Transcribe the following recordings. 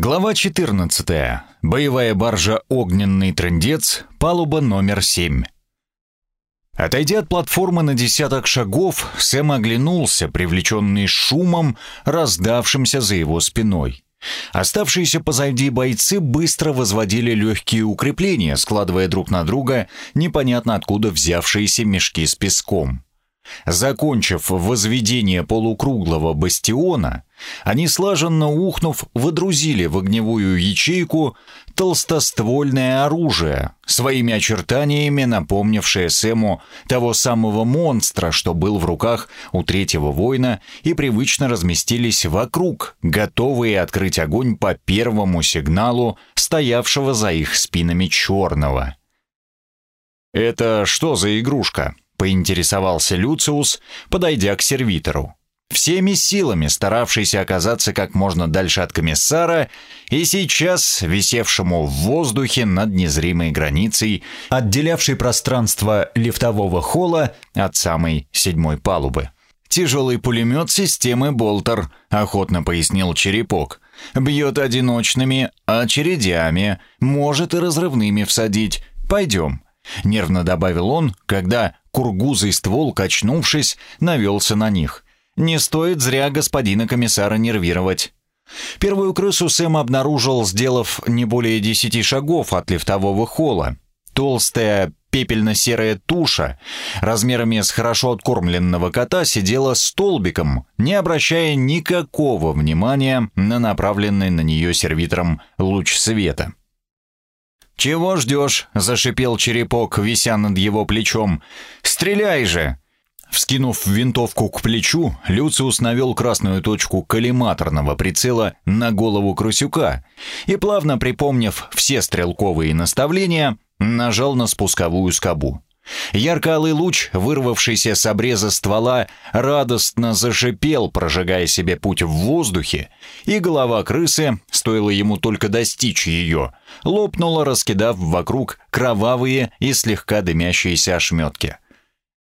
Глава 14. Боевая баржа «Огненный трындец», палуба номер 7. Отойдя от платформы на десяток шагов, Сэм оглянулся, привлеченный шумом, раздавшимся за его спиной. Оставшиеся позади бойцы быстро возводили легкие укрепления, складывая друг на друга непонятно откуда взявшиеся мешки с песком. Закончив возведение полукруглого бастиона, они, слаженно ухнув, водрузили в огневую ячейку толстоствольное оружие, своими очертаниями напомнившее Сэму того самого монстра, что был в руках у третьего воина, и привычно разместились вокруг, готовые открыть огонь по первому сигналу, стоявшего за их спинами черного. «Это что за игрушка?» Поинтересовался Люциус, подойдя к сервитору. Всеми силами старавшийся оказаться как можно дальше от комиссара и сейчас висевшему в воздухе над незримой границей, отделявшей пространство лифтового холла от самой седьмой палубы. «Тяжелый пулемет системы «Болтер», — охотно пояснил Черепок. «Бьет одиночными, очередями, может и разрывными всадить. Пойдем». Нервно добавил он, когда кургузый ствол, качнувшись, навелся на них. «Не стоит зря господина комиссара нервировать». Первую крысу Сэм обнаружил, сделав не более десяти шагов от лифтового холла. Толстая пепельно-серая туша размерами с хорошо откормленного кота сидела столбиком, не обращая никакого внимания на направленный на нее сервитором луч света. «Чего ждешь?» — зашипел черепок, вися над его плечом. «Стреляй же!» Вскинув винтовку к плечу, Люциус навел красную точку коллиматорного прицела на голову крысюка и, плавно припомнив все стрелковые наставления, нажал на спусковую скобу. Ярко-алый луч, вырвавшийся с обреза ствола, радостно зашипел, прожигая себе путь в воздухе, и голова крысы, стоило ему только достичь ее, лопнула, раскидав вокруг кровавые и слегка дымящиеся ошметки.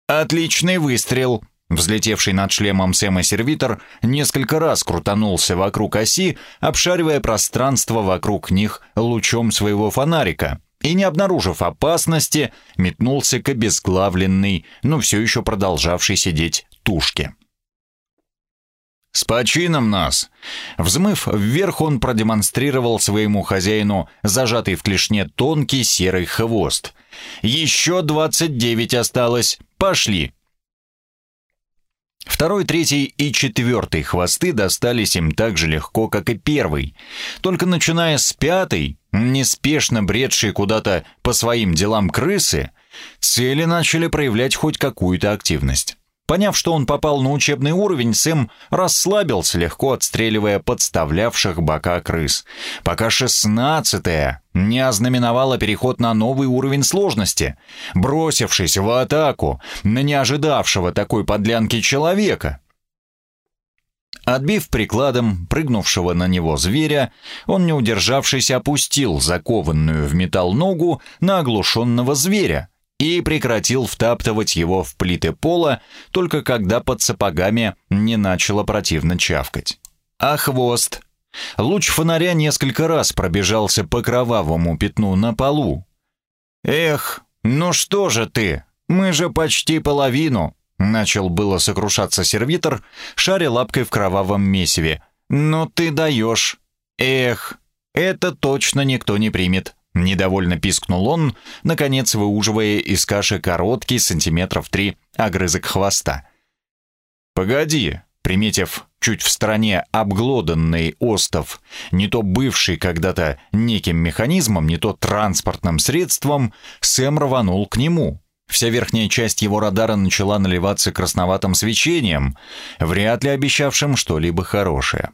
«Отличный выстрел!» Взлетевший над шлемом Сэма сервитор несколько раз крутанулся вокруг оси, обшаривая пространство вокруг них лучом своего фонарика — и, не обнаружив опасности, метнулся к обезглавленной, но все еще продолжавшей сидеть тушке. «С почином нас!» Взмыв вверх, он продемонстрировал своему хозяину зажатый в клешне тонкий серый хвост. «Еще двадцать девять осталось. Пошли!» Второй, третий и четвертый хвосты достались им так же легко, как и первый. Только начиная с пятой, неспешно бредшие куда-то по своим делам крысы, цели начали проявлять хоть какую-то активность. Поняв, что он попал на учебный уровень, Сэм расслабился, легко отстреливая подставлявших бока крыс, пока шестнадцатая не ознаменовала переход на новый уровень сложности, бросившись в атаку на неожидавшего такой подлянки человека. Отбив прикладом прыгнувшего на него зверя, он, не удержавшись, опустил закованную в металл ногу на оглушенного зверя, и прекратил втаптывать его в плиты пола, только когда под сапогами не начало противно чавкать. А хвост? Луч фонаря несколько раз пробежался по кровавому пятну на полу. «Эх, ну что же ты? Мы же почти половину!» Начал было сокрушаться сервитор, шаря лапкой в кровавом месиве. «Но ты даешь! Эх, это точно никто не примет!» Недовольно пискнул он, наконец выуживая из каши короткий сантиметров три огрызок хвоста. «Погоди», приметив чуть в стороне обглоданный остов, не то бывший когда-то неким механизмом, не то транспортным средством, Сэм рванул к нему. Вся верхняя часть его радара начала наливаться красноватым свечением, вряд ли обещавшим что-либо хорошее.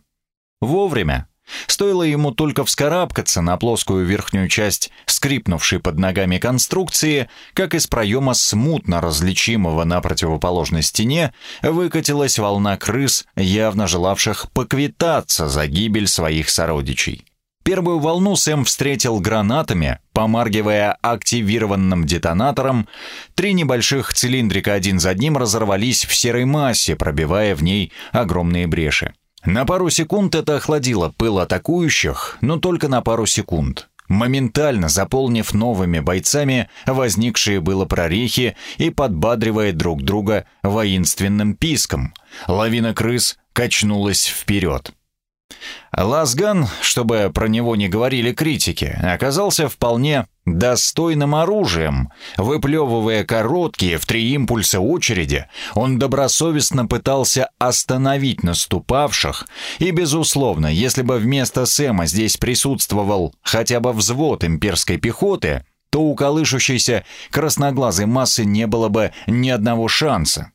Вовремя, Стоило ему только вскарабкаться на плоскую верхнюю часть скрипнувшей под ногами конструкции, как из проема смутно различимого на противоположной стене выкатилась волна крыс, явно желавших поквитаться за гибель своих сородичей. Первую волну Сэм встретил гранатами, помаргивая активированным детонатором. Три небольших цилиндрика один за одним разорвались в серой массе, пробивая в ней огромные бреши. На пару секунд это охладило пыл атакующих, но только на пару секунд. Моментально заполнив новыми бойцами возникшие было прорехи и подбадривая друг друга воинственным писком, лавина крыс качнулась вперед. Лазган, чтобы про него не говорили критики, оказался вполне достойным оружием. Выплевывая короткие в три импульса очереди, он добросовестно пытался остановить наступавших, и, безусловно, если бы вместо Сэма здесь присутствовал хотя бы взвод имперской пехоты, то у колышущейся красноглазой массы не было бы ни одного шанса.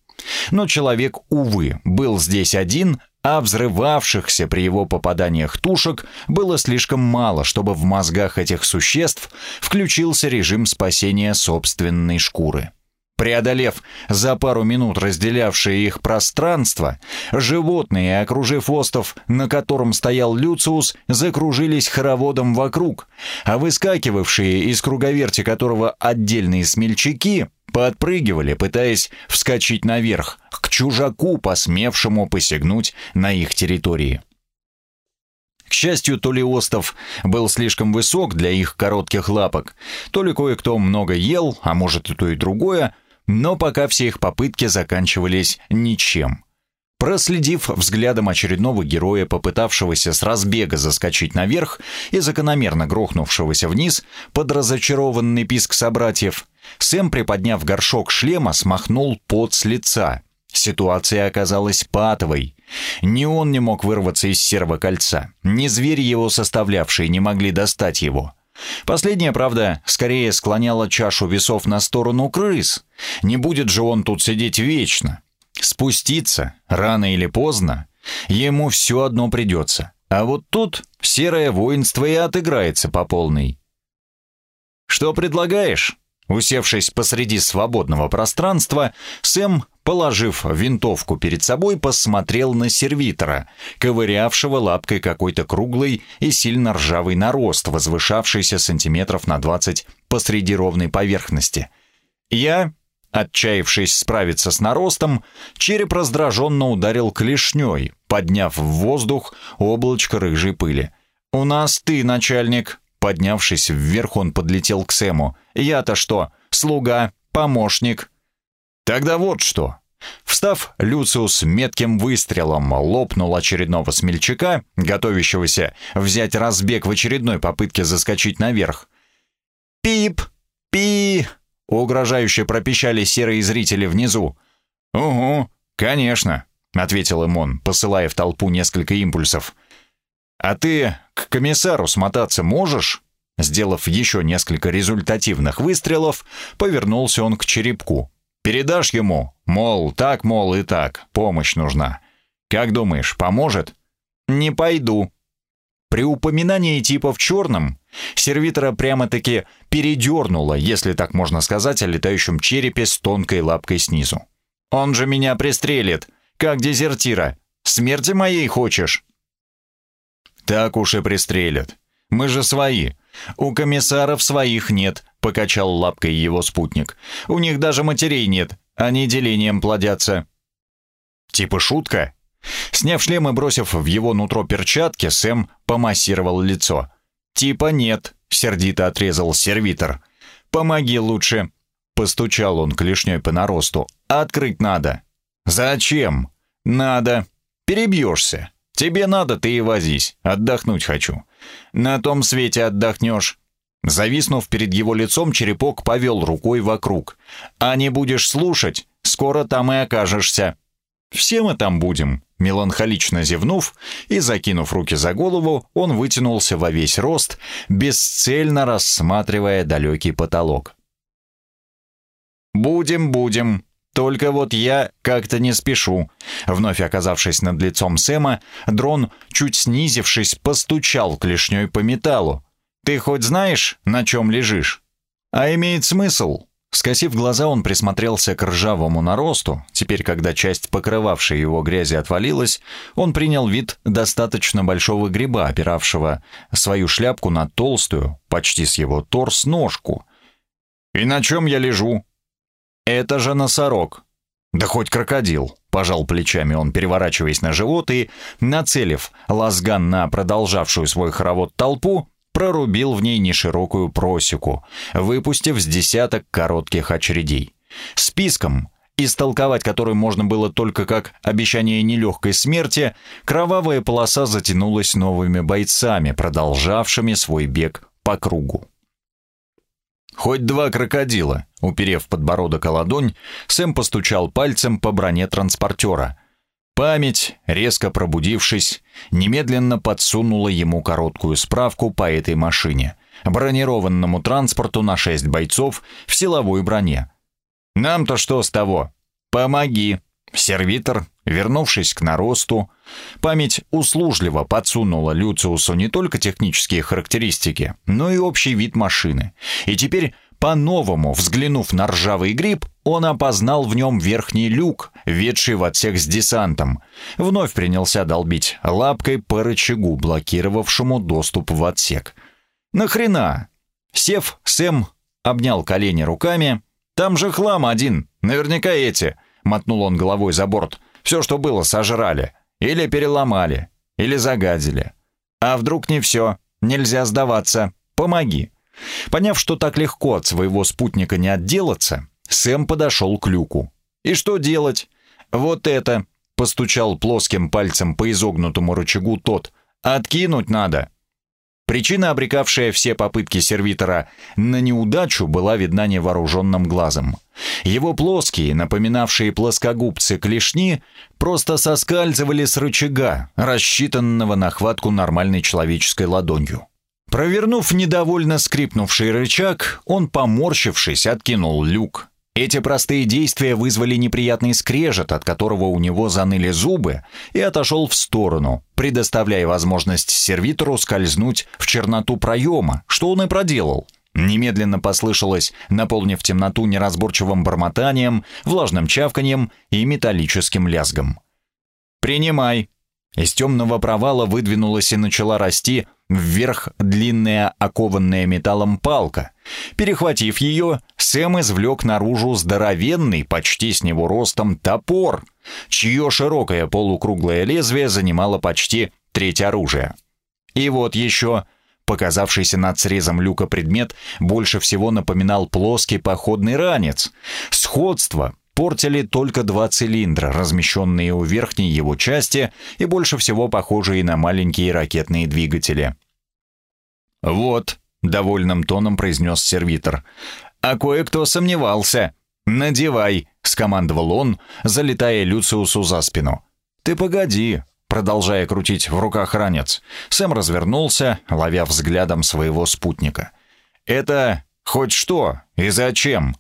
Но человек, увы, был здесь один, а взрывавшихся при его попаданиях тушек было слишком мало, чтобы в мозгах этих существ включился режим спасения собственной шкуры. Преодолев за пару минут разделявшее их пространство, животные, окружив остов, на котором стоял Люциус, закружились хороводом вокруг, а выскакивавшие из круговерти которого отдельные смельчаки подпрыгивали, пытаясь вскочить наверх, к чужаку, посмевшему посягнуть на их территории. К счастью, то ли остов был слишком высок для их коротких лапок, то ли кое-кто много ел, а может и то и другое, но пока все их попытки заканчивались ничем. Проследив взглядом очередного героя, попытавшегося с разбега заскочить наверх и закономерно грохнувшегося вниз под разочарованный писк собратьев, Сэм, приподняв горшок шлема, смахнул пот с лица. Ситуация оказалась патовой. Ни он не мог вырваться из серого кольца, ни звери его составлявшие не могли достать его. Последняя, правда, скорее склоняла чашу весов на сторону крыс. Не будет же он тут сидеть вечно. Спуститься, рано или поздно, ему все одно придется. А вот тут серое воинство и отыграется по полной. «Что предлагаешь?» Усевшись посреди свободного пространства, Сэм, положив винтовку перед собой, посмотрел на сервитора, ковырявшего лапкой какой-то круглый и сильно ржавый нарост, возвышавшийся сантиметров на двадцать посреди ровной поверхности. Я Отчаявшись справиться с наростом, череп раздраженно ударил клешней, подняв в воздух облачко рыжей пыли. «У нас ты, начальник!» Поднявшись вверх, он подлетел к Сэму. «Я-то что? Слуга? Помощник?» «Тогда вот что!» Встав, Люциус метким выстрелом лопнул очередного смельчака, готовящегося взять разбег в очередной попытке заскочить наверх. «Пип! Пи!» Угрожающе пропищали серые зрители внизу. «Угу, конечно», — ответил им он, посылая в толпу несколько импульсов. «А ты к комиссару смотаться можешь?» Сделав еще несколько результативных выстрелов, повернулся он к черепку. «Передашь ему? Мол, так, мол, и так. Помощь нужна. Как думаешь, поможет?» «Не пойду», при упоминании типа в черном сервитора прямо-таки передернуло, если так можно сказать, о летающем черепе с тонкой лапкой снизу. «Он же меня пристрелит, как дезертира. Смерти моей хочешь?» «Так уж и пристрелят. Мы же свои. У комиссаров своих нет», — покачал лапкой его спутник. «У них даже матерей нет, они делением плодятся». «Типа шутка?» Сняв шлем и бросив в его нутро перчатки, Сэм помассировал лицо. «Типа нет», — сердито отрезал сервитор. «Помоги лучше». Постучал он клешней по наросту. «Открыть надо». «Зачем?» «Надо. Перебьешься. Тебе надо, ты и возись. Отдохнуть хочу. На том свете отдохнешь». Зависнув перед его лицом, черепок повел рукой вокруг. «А не будешь слушать, скоро там и окажешься». «Все мы там будем», Меланхолично зевнув и закинув руки за голову, он вытянулся во весь рост, бесцельно рассматривая далекий потолок. «Будем, будем. Только вот я как-то не спешу». Вновь оказавшись над лицом Сэма, дрон, чуть снизившись, постучал клешней по металлу. «Ты хоть знаешь, на чем лежишь?» «А имеет смысл?» Скосив глаза, он присмотрелся к ржавому наросту. Теперь, когда часть покрывавшей его грязи отвалилась, он принял вид достаточно большого гриба, опиравшего свою шляпку на толстую, почти с его торс, ножку. «И на чем я лежу?» «Это же носорог». «Да хоть крокодил. пожал плечами он, переворачиваясь на живот и, нацелив лазган на продолжавшую свой хоровод толпу, прорубил в ней неширокую просеку, выпустив с десяток коротких очередей. Списком, истолковать который можно было только как обещание нелегкой смерти, кровавая полоса затянулась новыми бойцами, продолжавшими свой бег по кругу. «Хоть два крокодила», — уперев подбородок о ладонь, Сэм постучал пальцем по броне транспортера. Память, резко пробудившись, немедленно подсунула ему короткую справку по этой машине, бронированному транспорту на шесть бойцов в силовой броне. «Нам-то что с того? Помоги!» Сервитор, вернувшись к наросту, память услужливо подсунула Люциусу не только технические характеристики, но и общий вид машины. И теперь, по-новому взглянув на ржавый гриб, он опознал в нем верхний люк, ведший в отсек с десантом. Вновь принялся долбить лапкой по рычагу, блокировавшему доступ в отсек. «Нахрена?» Сев, Сэм обнял колени руками. «Там же хлам один, наверняка эти». — мотнул он головой за борт. «Все, что было, сожрали. Или переломали. Или загадили. А вдруг не все? Нельзя сдаваться. Помоги». Поняв, что так легко от своего спутника не отделаться, Сэм подошел к люку. «И что делать?» «Вот это!» — постучал плоским пальцем по изогнутому рычагу тот. «Откинуть надо!» Причина, обрекавшая все попытки сервитора на неудачу, была видна невооруженным глазом. Его плоские, напоминавшие плоскогубцы клешни, просто соскальзывали с рычага, рассчитанного на хватку нормальной человеческой ладонью. Провернув недовольно скрипнувший рычаг, он, поморщившись, откинул люк, эти простые действия вызвали неприятный скрежет, от которого у него заныли зубы, и отошел в сторону, предоставляя возможность сервитору скользнуть в черноту проема, что он и проделал. Немедленно послышалось, наполнив темноту неразборчивым бормотанием, влажным чавканием и металлическим лязгом. «Принимай!» Из темного провала выдвинулась и начала расти вверх длинная окованная металлом палка. Перехватив ее, Сэм извлек наружу здоровенный, почти с него ростом, топор, чье широкое полукруглое лезвие занимало почти треть оружия. И вот еще, показавшийся над срезом люка предмет, больше всего напоминал плоский походный ранец. Сходство портили только два цилиндра, размещенные у верхней его части и больше всего похожие на маленькие ракетные двигатели. «Вот», — довольным тоном произнес сервитор, — «а кое-кто сомневался. Надевай», — скомандовал он, залетая Люциусу за спину. «Ты погоди», продолжая крутить в руках ранец. Сэм развернулся, ловя взглядом своего спутника. «Это хоть что и зачем?»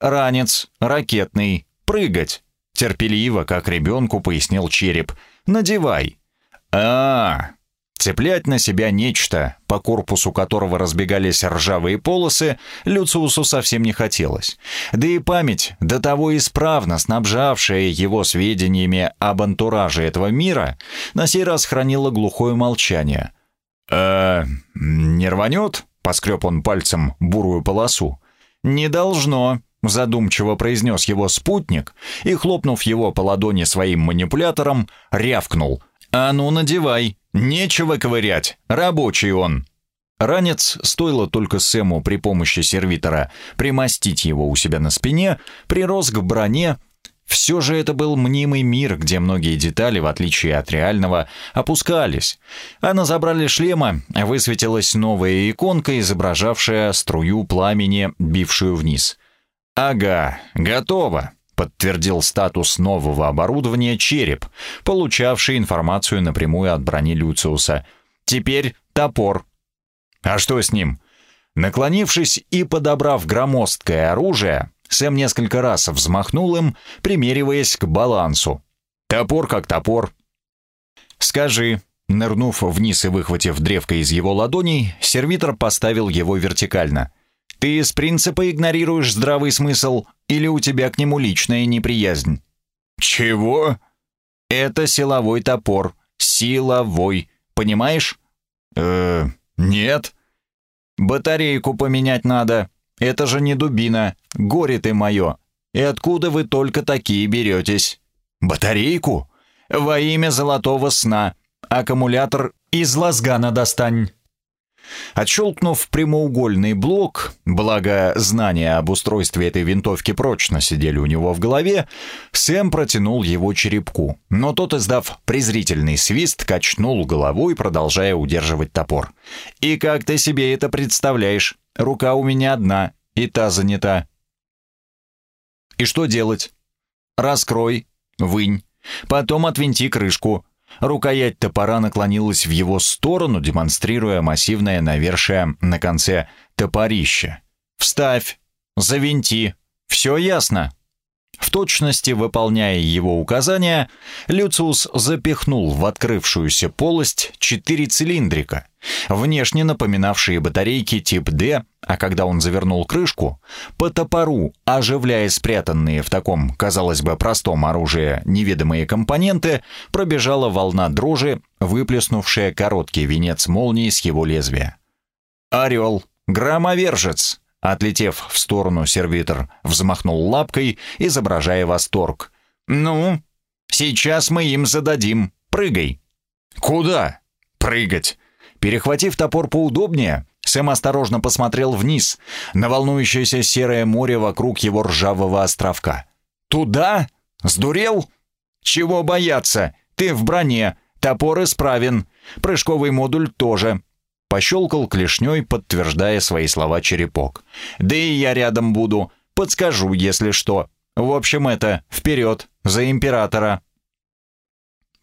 «Ранец, ракетный, прыгать!» Терпеливо, как ребенку, пояснил череп. «Надевай!» а, Цеплять на себя нечто, по корпусу которого разбегались ржавые полосы, Люциусу совсем не хотелось. Да и память, до того исправно снабжавшая его сведениями об антураже этого мира, на сей раз хранила глухое молчание. «Э, не рванет?» — поскреб он пальцем бурую полосу. «Не должно», задумчиво произнес его спутник и, хлопнув его по ладони своим манипулятором, рявкнул. «А ну, надевай! Нечего ковырять! Рабочий он!» Ранец, стоило только Сэму при помощи сервитора примостить его у себя на спине, прирос к броне. Все же это был мнимый мир, где многие детали, в отличие от реального, опускались. А на забрали шлема высветилась новая иконка, изображавшая струю пламени, бившую вниз — «Ага, готово», — подтвердил статус нового оборудования череп, получавший информацию напрямую от брони Люциуса. «Теперь топор». «А что с ним?» Наклонившись и подобрав громоздкое оружие, Сэм несколько раз взмахнул им, примериваясь к балансу. «Топор как топор». «Скажи», Нырнув вниз и выхватив древко из его ладоней, сервитор поставил его вертикально. Ты из принципа игнорируешь здравый смысл или у тебя к нему личная неприязнь? Чего? Это силовой топор. Силовой. Понимаешь? Э, нет. Батарейку поменять надо. Это же не дубина. Горе ты мое. И откуда вы только такие беретесь? Батарейку? Во имя золотого сна. Аккумулятор из лазгана достань. Отщелкнув прямоугольный блок, благо знания об устройстве этой винтовки прочно сидели у него в голове, Сэм протянул его черепку, но тот, издав презрительный свист, качнул головой, продолжая удерживать топор. «И как ты себе это представляешь? Рука у меня одна, и та занята». «И что делать?» «Раскрой, вынь, потом отвинти крышку, Рукоять топора наклонилась в его сторону, демонстрируя массивное навершие на конце топорища. «Вставь! Завинти! Все ясно!» В точности выполняя его указания, Люциус запихнул в открывшуюся полость четыре цилиндрика, внешне напоминавшие батарейки тип D, а когда он завернул крышку, по топору, оживляя спрятанные в таком, казалось бы, простом оружии неведомые компоненты, пробежала волна дрожи, выплеснувшая короткий венец молнии с его лезвия. «Орел! Громовержец!» Отлетев в сторону, сервитор взмахнул лапкой, изображая восторг. «Ну, сейчас мы им зададим. Прыгай». «Куда?» «Прыгать». Перехватив топор поудобнее, Сэм осторожно посмотрел вниз, на волнующееся серое море вокруг его ржавого островка. «Туда? Сдурел? Чего бояться? Ты в броне, топор исправен, прыжковый модуль тоже. Пощелкал клешней, подтверждая свои слова черепок. «Да и я рядом буду. Подскажу, если что. В общем, это вперед, за императора!»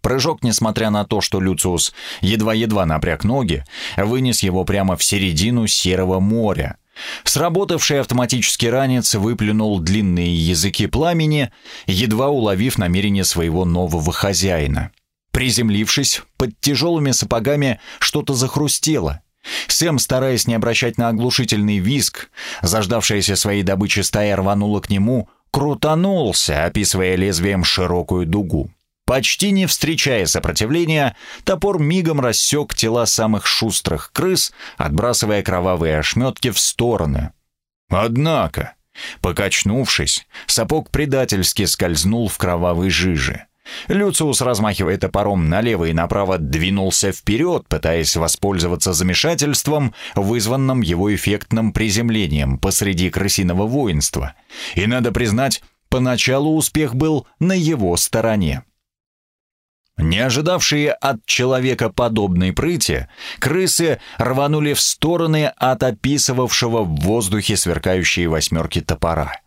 Прыжок, несмотря на то, что Люциус едва-едва напряг ноги, вынес его прямо в середину Серого моря. Сработавший автоматический ранец выплюнул длинные языки пламени, едва уловив намерение своего нового хозяина. Приземлившись, под тяжелыми сапогами что-то захрустело. Сэм, стараясь не обращать на оглушительный визг, заждавшаяся своей добычи стая рванула к нему, крутанулся, описывая лезвием широкую дугу. Почти не встречая сопротивления, топор мигом рассек тела самых шустрых крыс, отбрасывая кровавые ошметки в стороны. Однако, покачнувшись, сапог предательски скользнул в кровавой жиже. Люциус, размахивая топором налево и направо, двинулся вперед, пытаясь воспользоваться замешательством, вызванным его эффектным приземлением посреди крысиного воинства. И, надо признать, поначалу успех был на его стороне. Не ожидавшие от человека подобной прыти, крысы рванули в стороны от описывавшего в воздухе сверкающие восьмерки топора.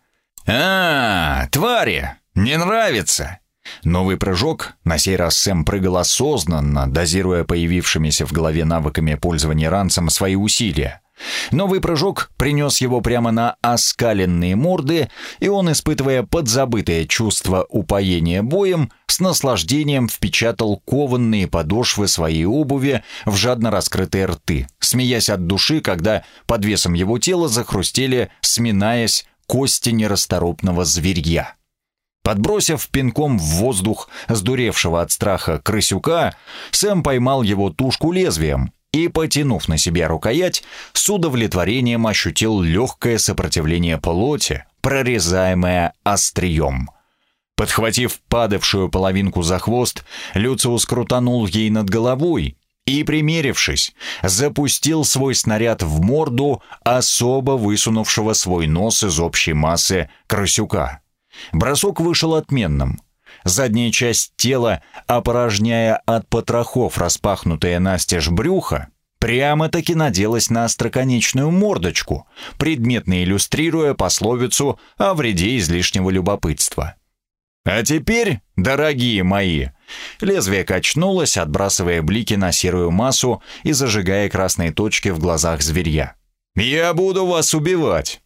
«А, твари! Не нравится!» Новый прыжок, на сей раз Сэм прыгал осознанно, дозируя появившимися в голове навыками пользования ранцем свои усилия. Новый прыжок принес его прямо на оскаленные морды, и он, испытывая подзабытое чувство упоения боем, с наслаждением впечатал кованные подошвы своей обуви в жадно раскрытые рты, смеясь от души, когда под весом его тела захрустели, сминаясь, кости нерасторопного зверья. Подбросив пинком в воздух сдуревшего от страха крысюка, Сэм поймал его тушку лезвием и, потянув на себя рукоять, с удовлетворением ощутил легкое сопротивление плоти, прорезаемое острием. Подхватив падавшую половинку за хвост, Люциус крутанул ей над головой и, примерившись, запустил свой снаряд в морду особо высунувшего свой нос из общей массы крысюка. Бросок вышел отменным. Задняя часть тела, опорожняя от потрохов распахнутое настежь брюха, прямо-таки наделась на остроконечную мордочку, предметно иллюстрируя пословицу о вреде излишнего любопытства. «А теперь, дорогие мои!» Лезвие качнулось, отбрасывая блики на серую массу и зажигая красные точки в глазах зверья. «Я буду вас убивать!»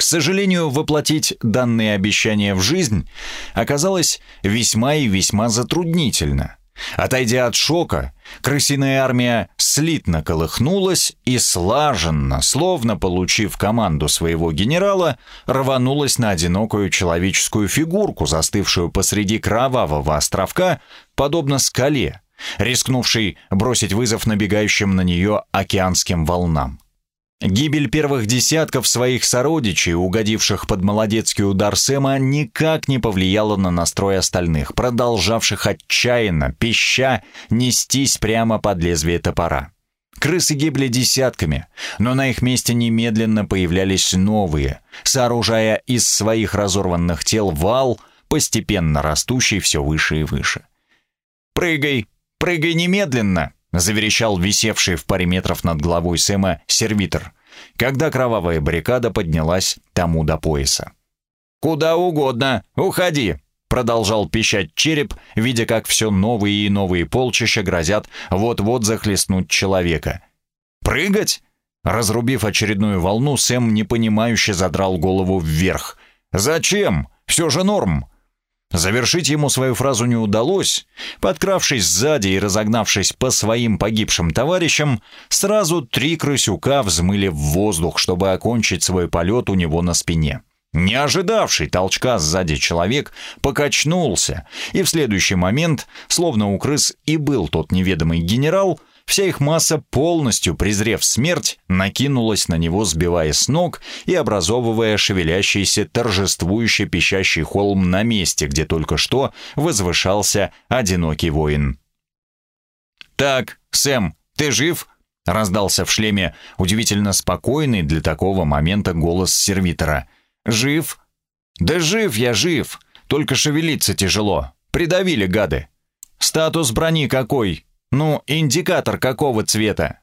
К сожалению, воплотить данные обещания в жизнь оказалось весьма и весьма затруднительно. Отойдя от шока, крысиная армия слитно колыхнулась и слаженно, словно получив команду своего генерала, рванулась на одинокую человеческую фигурку, застывшую посреди кровавого островка, подобно скале, рискнувшей бросить вызов набегающим на нее океанским волнам. Гибель первых десятков своих сородичей, угодивших под молодецкий удар Сэма, никак не повлияла на настрой остальных, продолжавших отчаянно, пища, нестись прямо под лезвие топора. Крысы гибли десятками, но на их месте немедленно появлялись новые, сооружая из своих разорванных тел вал, постепенно растущий все выше и выше. «Прыгай! Прыгай немедленно!» — заверещал висевший в паре метров над головой Сэма сервитор, когда кровавая баррикада поднялась тому до пояса. «Куда угодно! Уходи!» Продолжал пищать череп, видя, как все новые и новые полчища грозят вот-вот захлестнуть человека. «Прыгать?» Разрубив очередную волну, Сэм непонимающе задрал голову вверх. «Зачем? Все же норм!» Завершить ему свою фразу не удалось. Подкравшись сзади и разогнавшись по своим погибшим товарищам, сразу три крысюка взмыли в воздух, чтобы окончить свой полет у него на спине. Не ожидавший толчка сзади человек покачнулся, и в следующий момент, словно у крыс и был тот неведомый генерал, вся их масса, полностью презрев смерть, накинулась на него, сбивая с ног и образовывая шевелящийся, торжествующий пищащий холм на месте, где только что возвышался одинокий воин. «Так, Сэм, ты жив?» — раздался в шлеме удивительно спокойный для такого момента голос сервитора — Жив? Да жив я, жив. Только шевелиться тяжело. Придавили гады. Статус брони какой? Ну, индикатор какого цвета?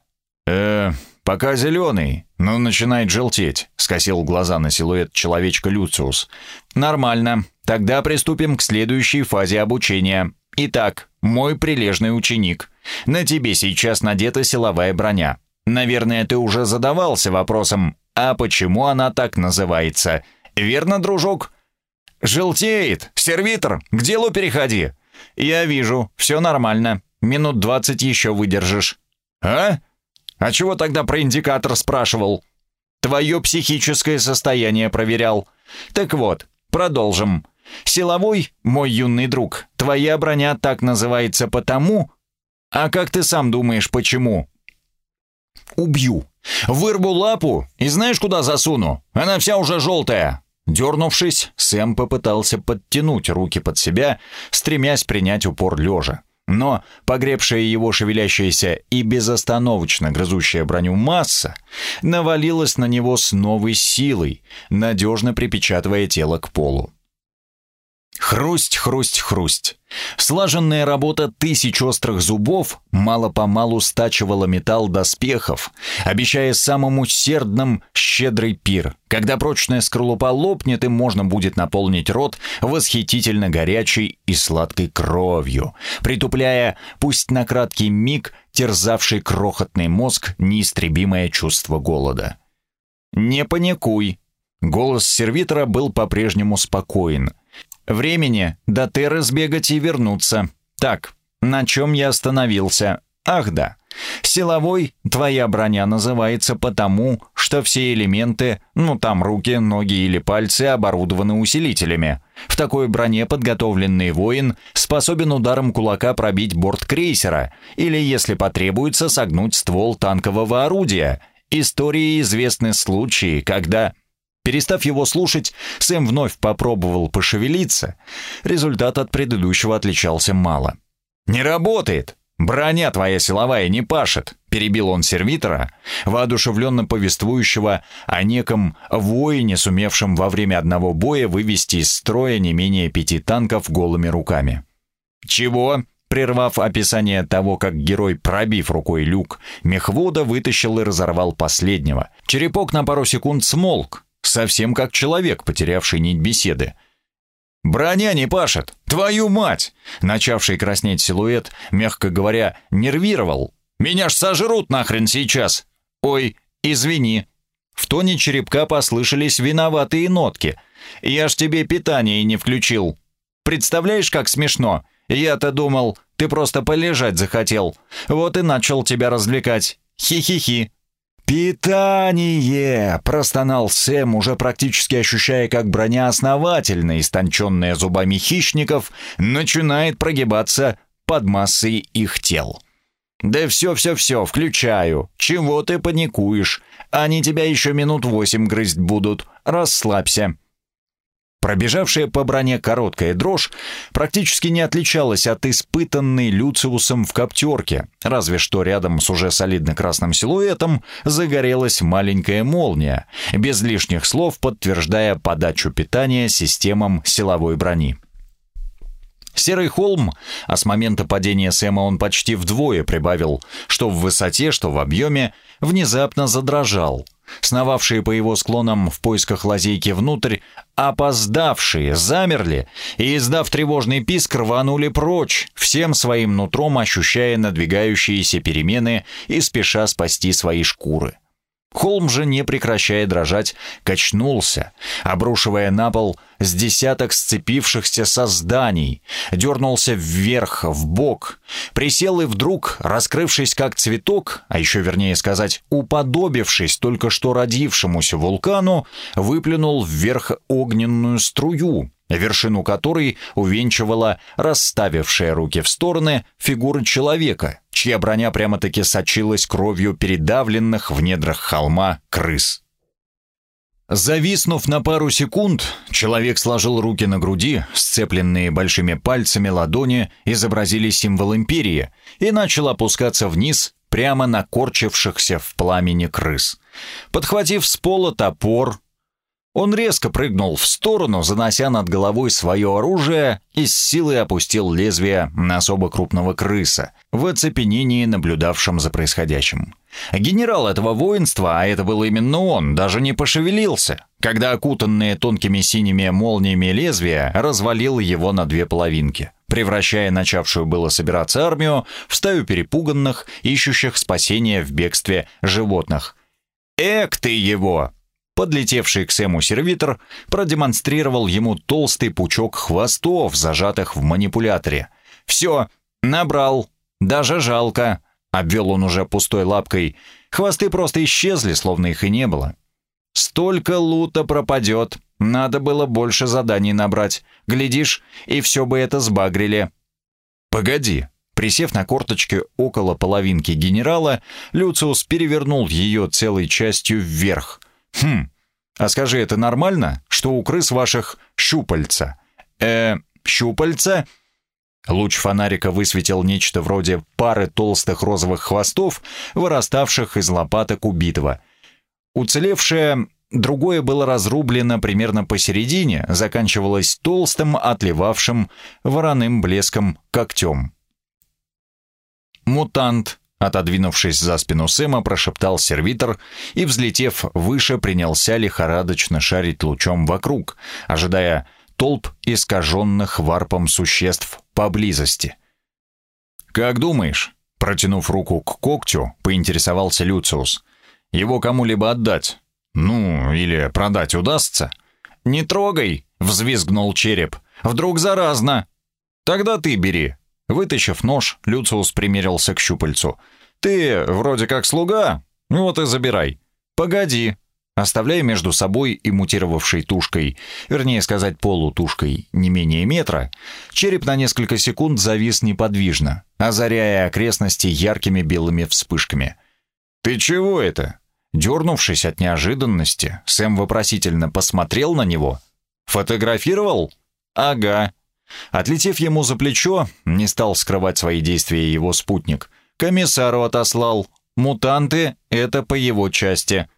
Э, пока зеленый, но начинает желтеть, скосил глаза на силуэт человечка Люциус. Нормально. Тогда приступим к следующей фазе обучения. Итак, мой прилежный ученик. На тебе сейчас надета силовая броня. Наверное, ты уже задавался вопросом, а почему она так называется? Верно, дружок? Желтеет. Сервитор, к делу переходи. Я вижу, все нормально. Минут двадцать еще выдержишь. А? А чего тогда про индикатор спрашивал? Твое психическое состояние проверял. Так вот, продолжим. Силовой, мой юный друг, твоя броня так называется потому... А как ты сам думаешь, почему? Убью. Вырву лапу и знаешь, куда засуну? Она вся уже желтая. Дернувшись, Сэм попытался подтянуть руки под себя, стремясь принять упор лежа. Но погребшая его шевелящаяся и безостановочно грызущая броню масса навалилась на него с новой силой, надежно припечатывая тело к полу. Хрусть, хрусть, хрусть. Слаженная работа тысяч острых зубов мало-помалу стачивала металл доспехов, обещая самым усердным щедрый пир, когда прочная скорлупа лопнет и можно будет наполнить рот восхитительно горячей и сладкой кровью, притупляя, пусть на краткий миг, терзавший крохотный мозг неистребимое чувство голода. «Не паникуй», Голос сервитора был по-прежнему спокоен, Времени до Терры сбегать и вернуться. Так, на чем я остановился? Ах да. Силовой твоя броня называется потому, что все элементы, ну там руки, ноги или пальцы оборудованы усилителями. В такой броне подготовленный воин способен ударом кулака пробить борт крейсера или, если потребуется, согнуть ствол танкового орудия. Истории известны случаи, когда Перестав его слушать, Сэм вновь попробовал пошевелиться. Результат от предыдущего отличался мало. «Не работает! Броня твоя силовая не пашет!» — перебил он сервитора, воодушевленно повествующего о неком воине, сумевшем во время одного боя вывести из строя не менее пяти танков голыми руками. «Чего?» Прервав описание того, как герой, пробив рукой люк, мехвода вытащил и разорвал последнего. Черепок на пару секунд смолк, совсем как человек, потерявший нить беседы. «Броня не пашет! Твою мать!» Начавший краснеть силуэт, мягко говоря, нервировал. «Меня ж сожрут нахрен сейчас!» «Ой, извини!» В тоне черепка послышались виноватые нотки. «Я ж тебе питание не включил!» «Представляешь, как смешно? Я-то думал, ты просто полежать захотел. Вот и начал тебя развлекать. Хи-хи-хи!» «Питание!» — простонал Сэм, уже практически ощущая, как броня основательно, истонченная зубами хищников, начинает прогибаться под массой их тел. «Да все-все-все, включаю. Чего ты паникуешь? Они тебя еще минут восемь грызть будут. Расслабься». Пробежавшая по броне короткая дрожь практически не отличалась от испытанной Люциусом в коптерке, разве что рядом с уже солидно красным силуэтом загорелась маленькая молния, без лишних слов подтверждая подачу питания системам силовой брони. Серый холм, а с момента падения Сэма он почти вдвое прибавил, что в высоте, что в объеме, внезапно задрожал. Сновавшие по его склонам в поисках лазейки внутрь, опоздавшие замерли и, издав тревожный писк, рванули прочь, всем своим нутром ощущая надвигающиеся перемены и спеша спасти свои шкуры. Холм же, не прекращая дрожать, качнулся, обрушивая на пол с десяток сцепившихся созданий, дернулся вверх, в бок, присел и вдруг, раскрывшись как цветок, а еще вернее сказать, уподобившись только что родившемуся вулкану, выплюнул вверх огненную струю, вершину которой увенчивала расставившая руки в стороны фигура человека, чья броня прямо-таки сочилась кровью передавленных в недрах холма крыс. Зависнув на пару секунд, человек сложил руки на груди, сцепленные большими пальцами ладони изобразили символ империи, и начал опускаться вниз прямо на корчившихся в пламени крыс. Подхватив с пола топор, он резко прыгнул в сторону, занося над головой свое оружие и с силой опустил лезвие на особо крупного крыса, в оцепенении наблюдавшем за происходящим. Генерал этого воинства, а это был именно он, даже не пошевелился, когда окутанные тонкими синими молниями лезвия развалил его на две половинки, превращая начавшую было собираться армию в стаю перепуганных, ищущих спасения в бегстве животных. «Эк ты его!» Подлетевший к Сэму сервитор продемонстрировал ему толстый пучок хвостов, зажатых в манипуляторе. «Все, набрал. Даже жалко», — обвел он уже пустой лапкой. Хвосты просто исчезли, словно их и не было. «Столько лута пропадет. Надо было больше заданий набрать. Глядишь, и все бы это сбагрили». «Погоди», Присев на корточки около половинки генерала, Люциус перевернул ее целой частью вверх. «Хм, а скажи, это нормально, что у крыс ваших щупальца?» «Э, щупальца?» Луч фонарика высветил нечто вроде пары толстых розовых хвостов, выраставших из лопаток убитого. Уцелевшее другое было разрублено примерно посередине, заканчивалось толстым, отливавшим вороным блеском когтем. Мутант Отодвинувшись за спину Сэма, прошептал сервитор и, взлетев выше, принялся лихорадочно шарить лучом вокруг, ожидая толп искаженных варпом существ поблизости. «Как думаешь?» — протянув руку к когтю, поинтересовался Люциус. «Его кому-либо отдать? Ну, или продать удастся?» «Не трогай!» — взвизгнул череп. «Вдруг заразно!» «Тогда ты бери!» Вытащив нож, Люциус примерился к щупальцу. «Ты вроде как слуга, вот и забирай». «Погоди». Оставляя между собой и мутировавшей тушкой, вернее сказать полутушкой, не менее метра, череп на несколько секунд завис неподвижно, озаряя окрестности яркими белыми вспышками. «Ты чего это?» Дернувшись от неожиданности, Сэм вопросительно посмотрел на него. «Фотографировал?» «Ага», Отлетев ему за плечо, не стал скрывать свои действия его спутник. Комиссару отослал. Мутанты — это по его части.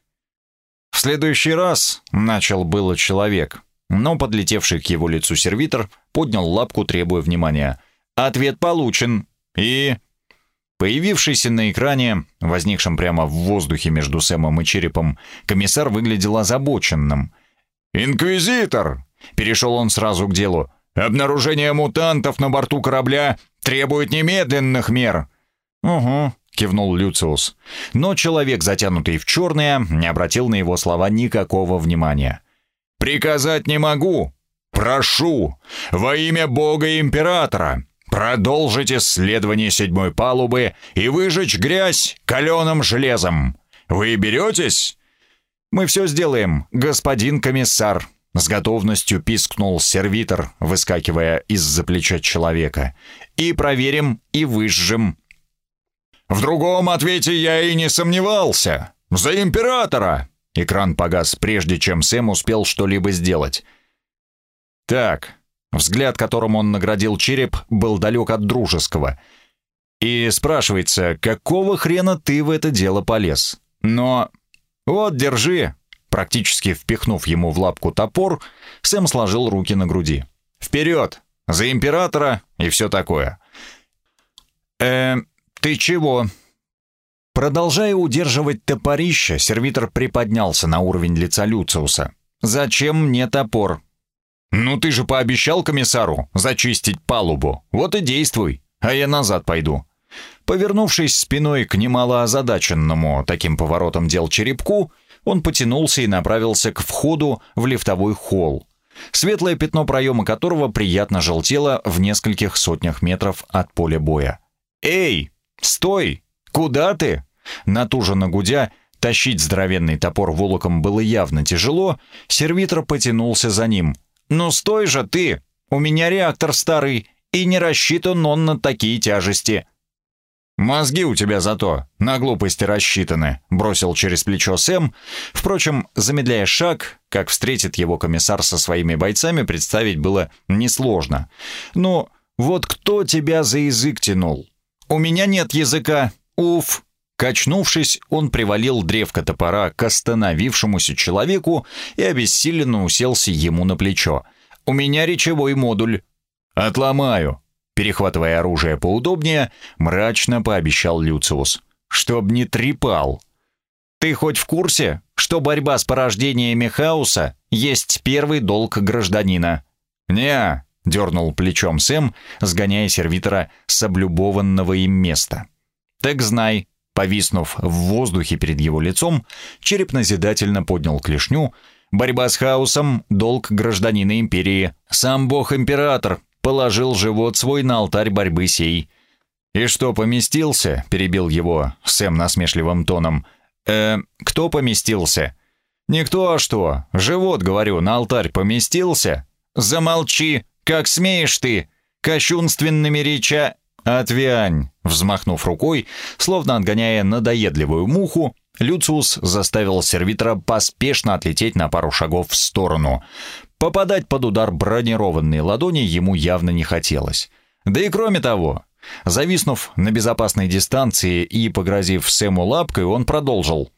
В следующий раз начал было человек, но подлетевший к его лицу сервитор поднял лапку, требуя внимания. Ответ получен. И... Появившийся на экране, возникшем прямо в воздухе между Сэмом и черепом, комиссар выглядел озабоченным. «Инквизитор!» Перешел он сразу к делу. Обнаружение мутантов на борту корабля требует немедленных мер». «Угу», — кивнул Люциус. Но человек, затянутый в черное, не обратил на его слова никакого внимания. «Приказать не могу. Прошу, во имя Бога и Императора, продолжить исследование седьмой палубы и выжечь грязь каленым железом. Вы беретесь?» «Мы все сделаем, господин комиссар», с готовностью пискнул сервитор, выскакивая из-за плеча человека. «И проверим, и выжжем». В другом ответе я и не сомневался. За императора!» Экран погас, прежде чем Сэм успел что-либо сделать. «Так». Взгляд, которым он наградил череп, был далек от дружеского. И спрашивается, какого хрена ты в это дело полез? Но... Вот, держи. Практически впихнув ему в лапку топор, Сэм сложил руки на груди. «Вперед! За императора и все такое!» «Э, ты чего?» Продолжая удерживать топорище, сервитор приподнялся на уровень лица Люциуса. «Зачем мне топор?» «Ну ты же пообещал комиссару зачистить палубу. Вот и действуй, а я назад пойду». Повернувшись спиной к немало озадаченному таким поворотом дел черепку, он потянулся и направился к входу в лифтовой холл, светлое пятно проема которого приятно желтело в нескольких сотнях метров от поля боя. «Эй, стой! Куда ты?» Натуженно гудя, тащить здоровенный топор волоком было явно тяжело, сервитор потянулся за ним. «Ну стой же ты! У меня реактор старый, и не рассчитан он на такие тяжести!» «Мозги у тебя зато на глупости рассчитаны», — бросил через плечо Сэм. Впрочем, замедляя шаг, как встретит его комиссар со своими бойцами, представить было несложно. «Ну, вот кто тебя за язык тянул?» «У меня нет языка. Уф!» Качнувшись, он привалил древко топора к остановившемуся человеку и обессиленно уселся ему на плечо. «У меня речевой модуль». «Отломаю», — перехватывая оружие поудобнее, мрачно пообещал Люциус. «Чтоб не трепал». «Ты хоть в курсе, что борьба с порождениями хаоса есть первый долг гражданина?» «Не», — дернул плечом Сэм, сгоняя сервитора с облюбованного им места. «Так знай, Повиснув в воздухе перед его лицом, череп назидательно поднял клешню. «Борьба с хаосом — долг гражданина империи. Сам бог-император положил живот свой на алтарь борьбы сей». «И что, поместился?» — перебил его Сэм насмешливым тоном. «Э, кто поместился?» «Никто, а что? Живот, говорю, на алтарь поместился?» «Замолчи! Как смеешь ты! Кощунственными реча...» «Отвянь!» Взмахнув рукой, словно отгоняя надоедливую муху, Люциус заставил сервитора поспешно отлететь на пару шагов в сторону. Попадать под удар бронированной ладони ему явно не хотелось. Да и кроме того, зависнув на безопасной дистанции и погрозив Сэму лапкой, он продолжил.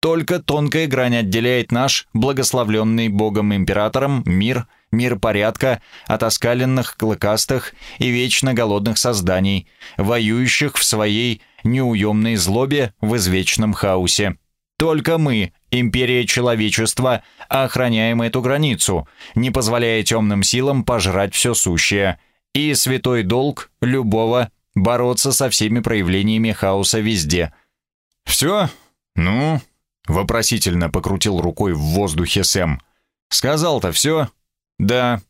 «Только тонкая грань отделяет наш, благословленный Богом-императором, мир мир порядка от оскаленных, клыкастых и вечно голодных созданий, воюющих в своей неуемной злобе в извечном хаосе. Только мы, империя человечества, охраняем эту границу, не позволяя темным силам пожрать все сущее. И святой долг любого — бороться со всеми проявлениями хаоса везде. «Все? Ну?» — вопросительно покрутил рукой в воздухе Сэм. «Сказал-то все?» Да,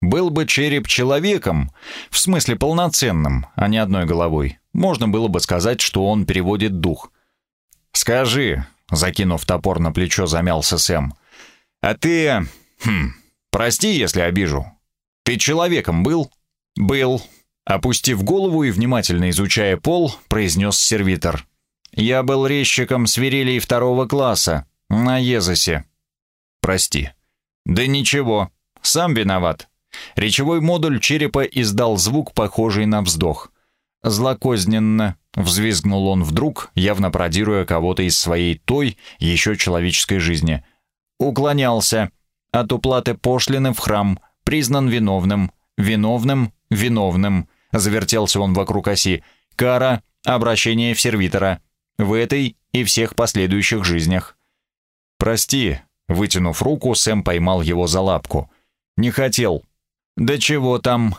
был бы череп человеком, в смысле полноценным, а не одной головой, можно было бы сказать, что он переводит дух. «Скажи», — закинув топор на плечо, замялся Сэм, «а ты... Хм, прости, если обижу. Ты человеком был?» «Был», — опустив голову и внимательно изучая пол, произнес сервитор. «Я был резчиком свирелей второго класса, на Езосе». «Прости». «Да ничего», сам виноват. Речевой модуль черепа издал звук, похожий на вздох. Злокозненно взвизгнул он вдруг, явно пародируя кого-то из своей той, еще человеческой жизни. Уклонялся. От уплаты пошлины в храм. Признан виновным. Виновным, виновным. Завертелся он вокруг оси. Кара, обращение в сервитора. В этой и всех последующих жизнях. «Прости», — вытянув руку, Сэм поймал его за лапку — не хотел. Да чего там?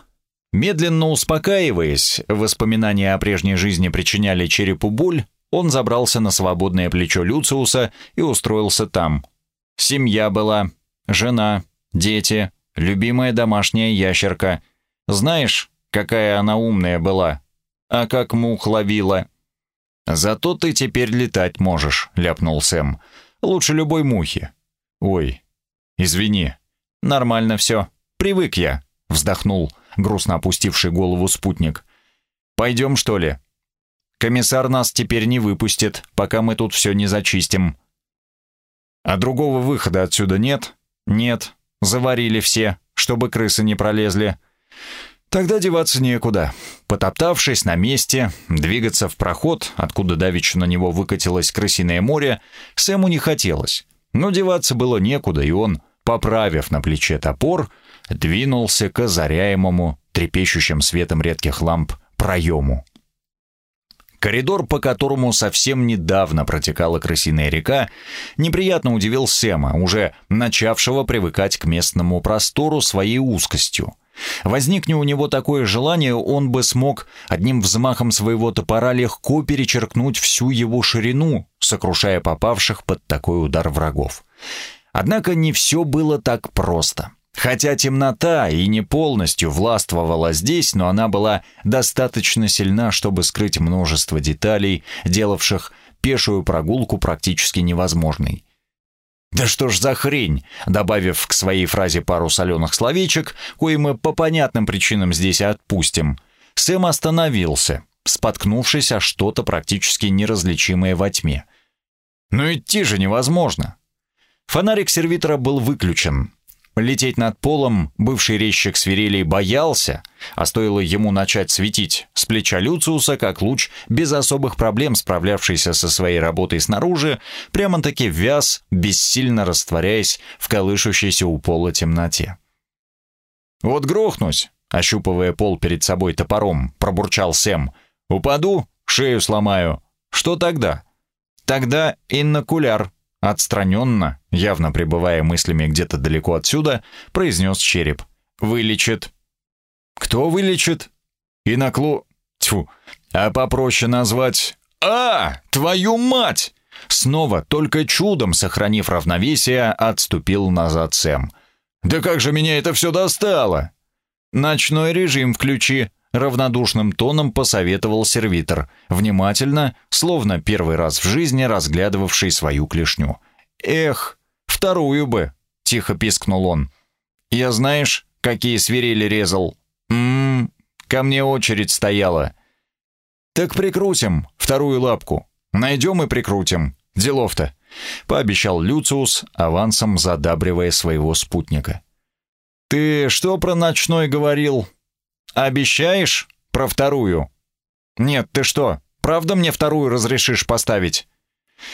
Медленно успокаиваясь, воспоминания о прежней жизни причиняли черепу боль, он забрался на свободное плечо Люциуса и устроился там. Семья была, жена, дети, любимая домашняя ящерка. Знаешь, какая она умная была, а как мух ловила. «Зато ты теперь летать можешь», — ляпнул Сэм. «Лучше любой мухи». «Ой, извини, «Нормально все. Привык я», — вздохнул, грустно опустивший голову спутник. «Пойдем, что ли?» Комиссар нас теперь не выпустит, пока мы тут все не зачистим». «А другого выхода отсюда нет?» «Нет. Заварили все, чтобы крысы не пролезли». Тогда деваться некуда. Потоптавшись на месте, двигаться в проход, откуда давеча на него выкатилось крысиное море, Сэму не хотелось. Но деваться было некуда, и он, поправив на плече топор, двинулся к озаряемому, трепещущим светом редких ламп, проему. Коридор, по которому совсем недавно протекала крысиная река, неприятно удивил Сэма, уже начавшего привыкать к местному простору своей узкостью. Возникне у него такое желание, он бы смог одним взмахом своего топора легко перечеркнуть всю его ширину, сокрушая попавших под такой удар врагов. Однако не все было так просто. Хотя темнота и не полностью властвовала здесь, но она была достаточно сильна, чтобы скрыть множество деталей, делавших пешую прогулку практически невозможной. «Да что ж за хрень!» Добавив к своей фразе пару соленых словечек, кои мы по понятным причинам здесь отпустим, Сэм остановился, споткнувшись о что-то практически неразличимое во тьме. «Но идти же невозможно!» Фонарик сервитора был выключен, Лететь над полом бывший резчик свирелей боялся, а стоило ему начать светить с плеча Люциуса, как луч, без особых проблем справлявшийся со своей работой снаружи, прямо-таки вяз, бессильно растворяясь в колышущейся у пола темноте. «Вот грохнусь!» — ощупывая пол перед собой топором, пробурчал Сэм. «Упаду, шею сломаю. Что тогда?» «Тогда иннокуляр», Отстраненно, явно пребывая мыслями где-то далеко отсюда, произнес череп. «Вылечит». «Кто вылечит?» «И накло...» Тьфу. А попроще назвать... «А, твою мать!» Снова, только чудом сохранив равновесие, отступил назад Сэм. «Да как же меня это все достало!» «Ночной режим включи», — равнодушным тоном посоветовал сервитор, внимательно, словно первый раз в жизни разглядывавший свою клешню. «Эх, вторую бы!» — тихо пискнул он. «Я знаешь, какие свирели резал? Ммм, ко мне очередь стояла». «Так прикрутим вторую лапку. Найдем и прикрутим. Делов-то», — пообещал Люциус, авансом задабривая своего спутника. «Ты что про ночной говорил?» «Обещаешь? Про вторую?» «Нет, ты что, правда мне вторую разрешишь поставить?»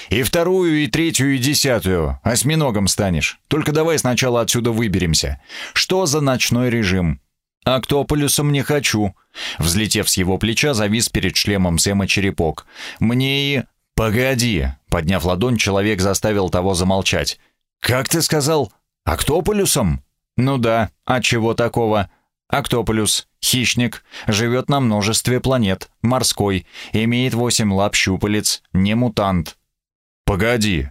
«И вторую, и третью, и десятую. Осьминогом станешь. Только давай сначала отсюда выберемся. Что за ночной режим?» «Октополюсом не хочу». Взлетев с его плеча, завис перед шлемом Сэма черепок. «Мне и...» «Погоди!» Подняв ладонь, человек заставил того замолчать. «Как ты сказал? Октополюсом?» «Ну да, а чего такого?» Октополюс, хищник, живет на множестве планет, морской, имеет восемь лап щупалец, не мутант. Погоди,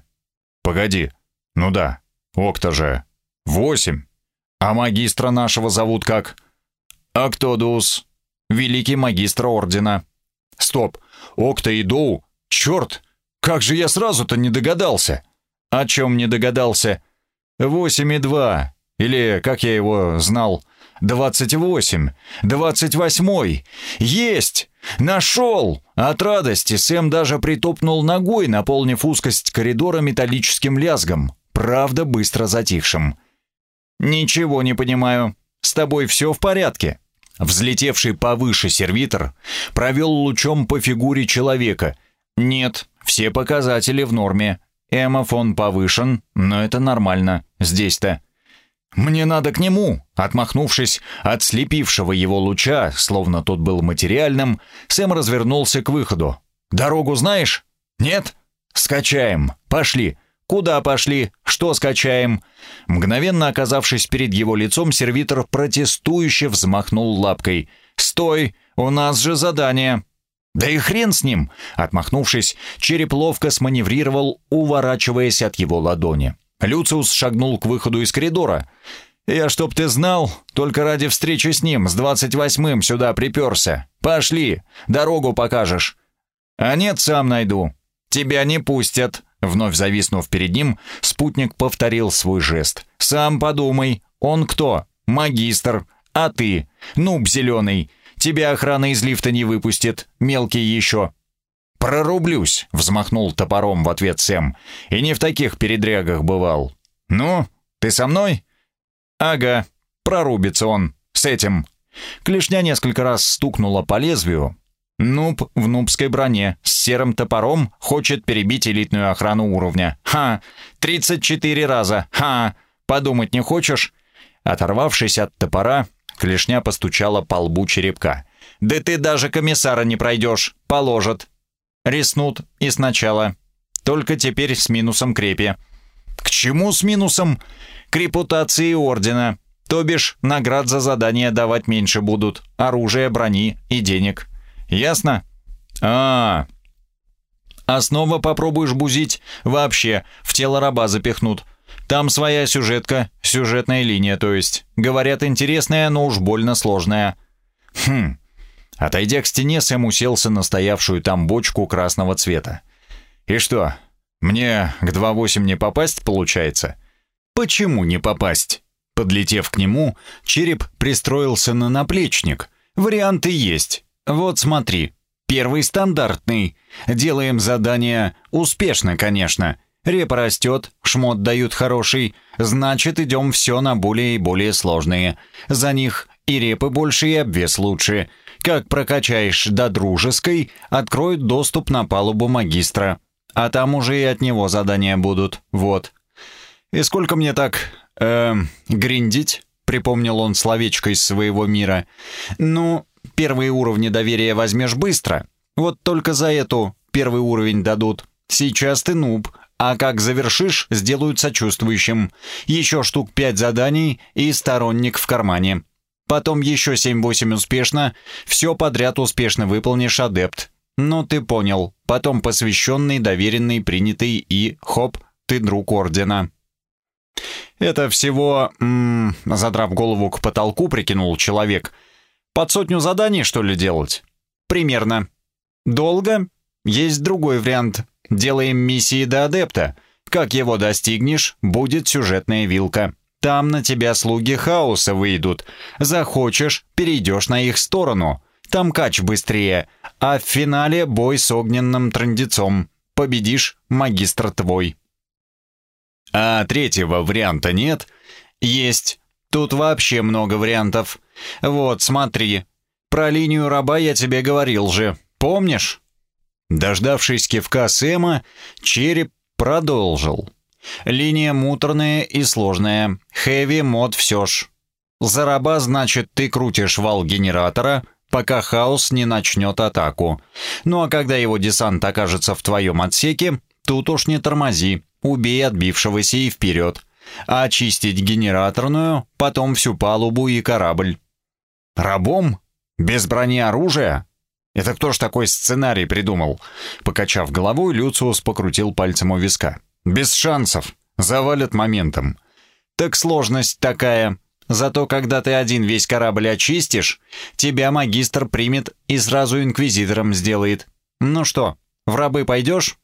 погоди, ну да, Окта же. Восемь. А магистра нашего зовут как? Октодус, великий магистр Ордена. Стоп, Окта и Доу? Черт, как же я сразу-то не догадался? О чем не догадался? Восемь и два, или, как я его знал, восемь! Двадцать восьмой! Есть! Нашел! От радости Сэм даже притопнул ногой, наполнив узкость коридора металлическим лязгом, правда быстро затихшим. «Ничего не понимаю. С тобой все в порядке?» Взлетевший повыше сервитор провел лучом по фигуре человека. «Нет, все показатели в норме. Эмофон повышен, но это нормально. Здесь-то. «Мне надо к нему!» Отмахнувшись от слепившего его луча, словно тот был материальным, Сэм развернулся к выходу. «Дорогу знаешь? Нет? Скачаем. Пошли. Куда пошли? Что скачаем?» Мгновенно оказавшись перед его лицом, сервитор протестующе взмахнул лапкой. «Стой! У нас же задание!» «Да и хрен с ним!» Отмахнувшись, череп ловко сманеврировал, уворачиваясь от его ладони. Люциус шагнул к выходу из коридора. «Я, чтоб ты знал, только ради встречи с ним с двадцать восьмым сюда приперся. Пошли, дорогу покажешь». «А нет, сам найду. Тебя не пустят». Вновь зависнув перед ним, спутник повторил свой жест. «Сам подумай, он кто? Магистр. А ты? Нуб зеленый. Тебя охрана из лифта не выпустит, мелкий еще. «Прорублюсь!» — взмахнул топором в ответ Сэм. «И не в таких передрягах бывал». «Ну, ты со мной?» «Ага, прорубится он. С этим». Клешня несколько раз стукнула по лезвию. Нуб в нубской броне с серым топором хочет перебить элитную охрану уровня. Ха! 34 раза! Ха! Подумать не хочешь? Оторвавшись от топора, клешня постучала по лбу черепка. «Да ты даже комиссара не пройдешь! Положат!» Реснут и сначала. Только теперь с минусом крепи. «К чему с минусом?» «К репутации ордена. То бишь, наград за задание давать меньше будут. Оружия, брони и денег. Ясно?» «А, а снова попробуешь бузить? Вообще, в тело раба запихнут. Там своя сюжетка, сюжетная линия, то есть. Говорят, интересная, но уж больно сложная. Хм. Отойдя к стене, Сэм уселся на стоявшую там бочку красного цвета. «И что, мне к 2.8 не попасть, получается?» «Почему не попасть?» Подлетев к нему, череп пристроился на наплечник. «Варианты есть. Вот смотри. Первый стандартный. Делаем задание успешно, конечно. Репа растет, шмот дают хороший, значит идем все на более и более сложные. За них и репы больше, и обвес лучше. Как прокачаешь до дружеской, откроют доступ на палубу магистра. А там уже и от него задания будут, вот. И сколько мне так, эм, гриндить? Припомнил он словечко из своего мира. Ну, первые уровни доверия возьмешь быстро. Вот только за эту первый уровень дадут. Сейчас ты нуб, а как завершишь, сделают сочувствующим. Еще штук пять заданий и сторонник в кармане. Потом еще семь-восемь успешно. Все подряд успешно выполнишь адепт. Ну, ты понял. Потом посвященный, доверенный, принятый и, хоп, ты друг ордена. Это всего, м -м, задрав голову к потолку, прикинул человек. Под сотню заданий, что ли, делать? Примерно. Долго? Есть другой вариант. Делаем миссии до адепта. Как его достигнешь, будет сюжетная вилка. Там на тебя слуги хаоса выйдут. Захочешь, перейдешь на их сторону. Там кач быстрее. А в финале бой с огненным трандецом. Победишь, магистр твой. А третьего варианта нет? Есть. Тут вообще много вариантов. Вот, смотри. Про линию раба я тебе говорил же. Помнишь? Дождавшись кивка Сэма, череп продолжил. Линия муторная и сложная. Хэви мод все ж. За раба, значит, ты крутишь вал генератора, пока хаос не начнет атаку. Ну а когда его десант окажется в твоем отсеке, тут уж не тормози, убей отбившегося и вперед. А очистить генераторную, потом всю палубу и корабль. Рабом? Без брони оружия? Это кто ж такой сценарий придумал? Покачав головой, Люциус покрутил пальцем у виска. Без шансов. Завалят моментом. Так сложность такая. Зато когда ты один весь корабль очистишь, тебя магистр примет и сразу инквизитором сделает. Ну что, в рабы пойдешь?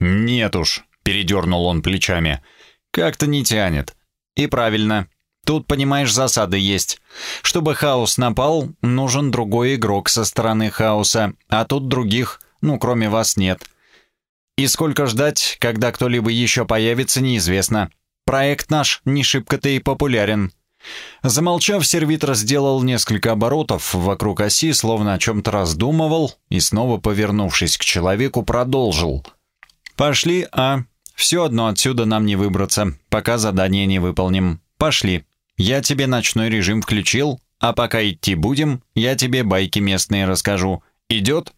Нет уж, передернул он плечами. Как-то не тянет. И правильно. Тут, понимаешь, засады есть. Чтобы хаос напал, нужен другой игрок со стороны хаоса, а тут других, ну, кроме вас, нет. И сколько ждать, когда кто-либо еще появится, неизвестно. Проект наш не шибко-то и популярен. Замолчав, сервитор сделал несколько оборотов вокруг оси, словно о чем-то раздумывал, и снова, повернувшись к человеку, продолжил. «Пошли, а? Все одно отсюда нам не выбраться, пока задание не выполним. Пошли». Я тебе ночной режим включил, а пока идти будем, я тебе байки местные расскажу. Идет?»